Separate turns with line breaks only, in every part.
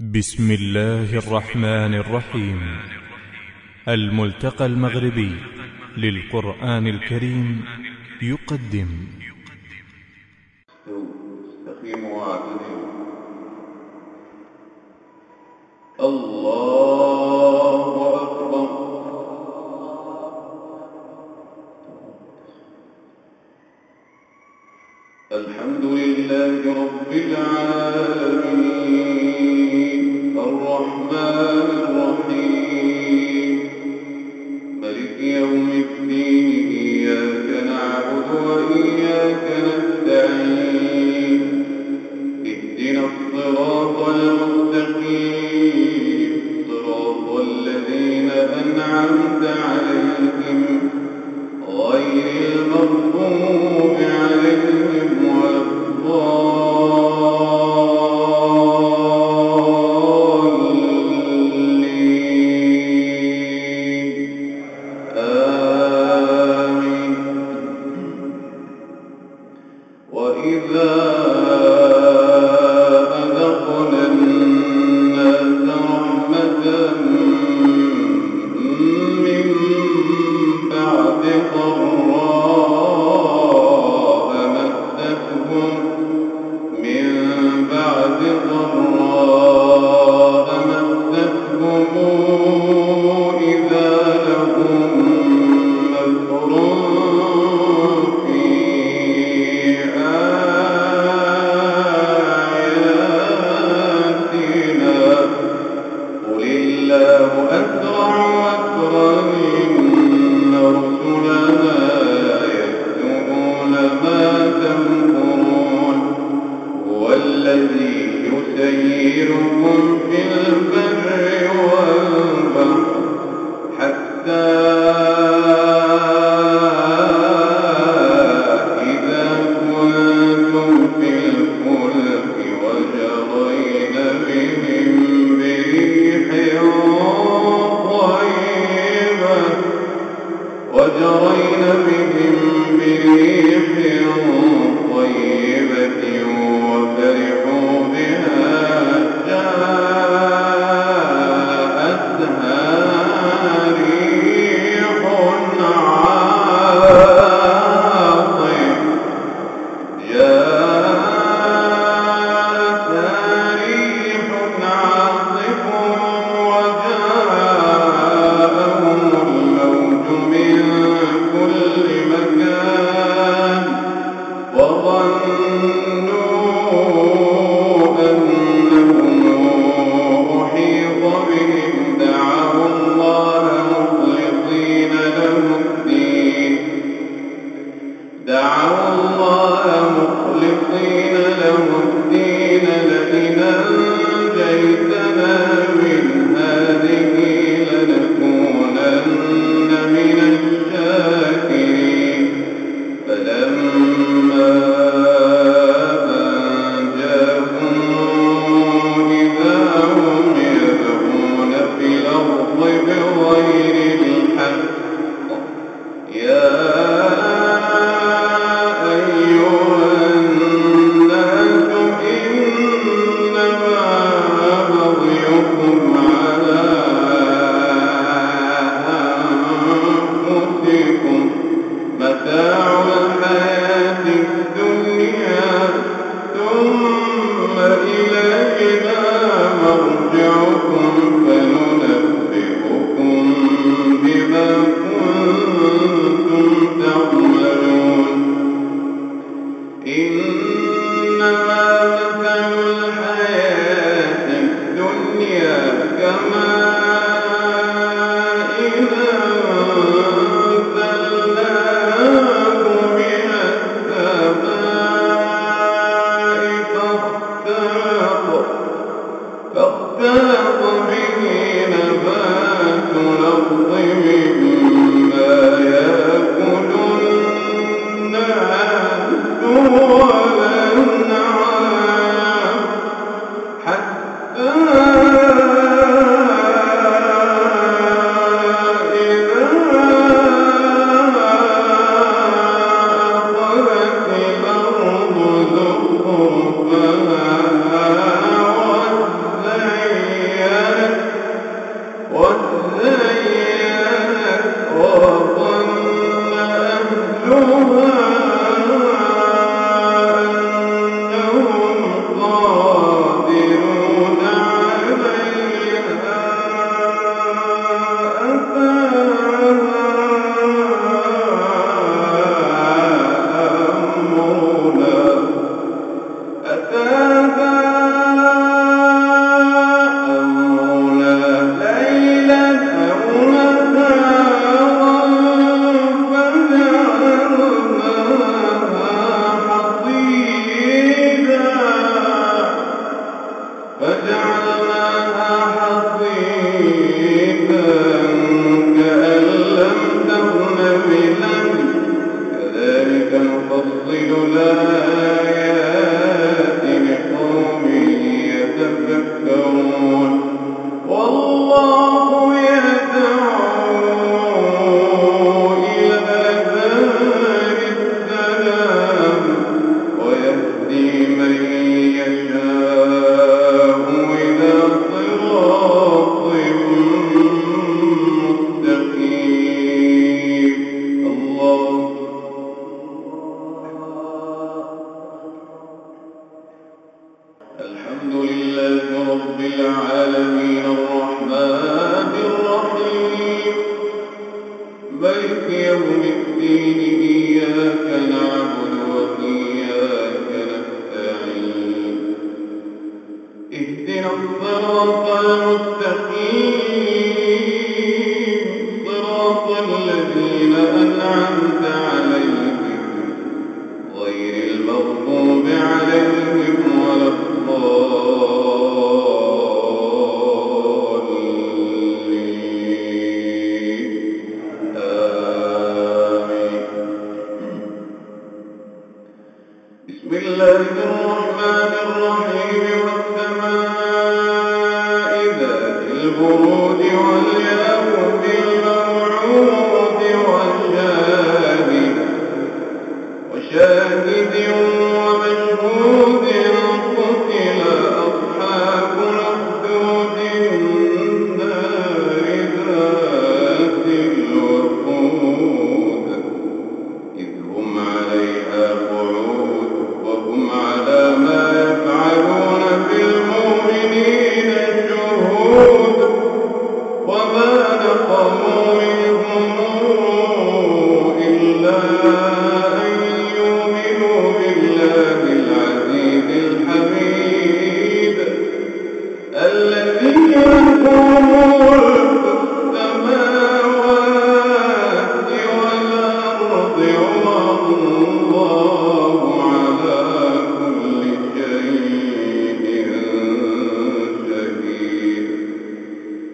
بسم الله الرحمن الرحيم. الملتقى المغربي للقرآن الكريم يقدم.
فجعلناها حصيدا صراط المتقين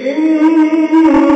إن